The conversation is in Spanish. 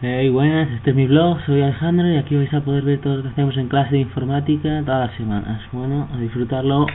Hey, buenas, este es mi blog, soy Alejandro y aquí vais a poder ver todo lo que hacemos en clase de informática todas las semanas. Bueno, a disfrutarlo.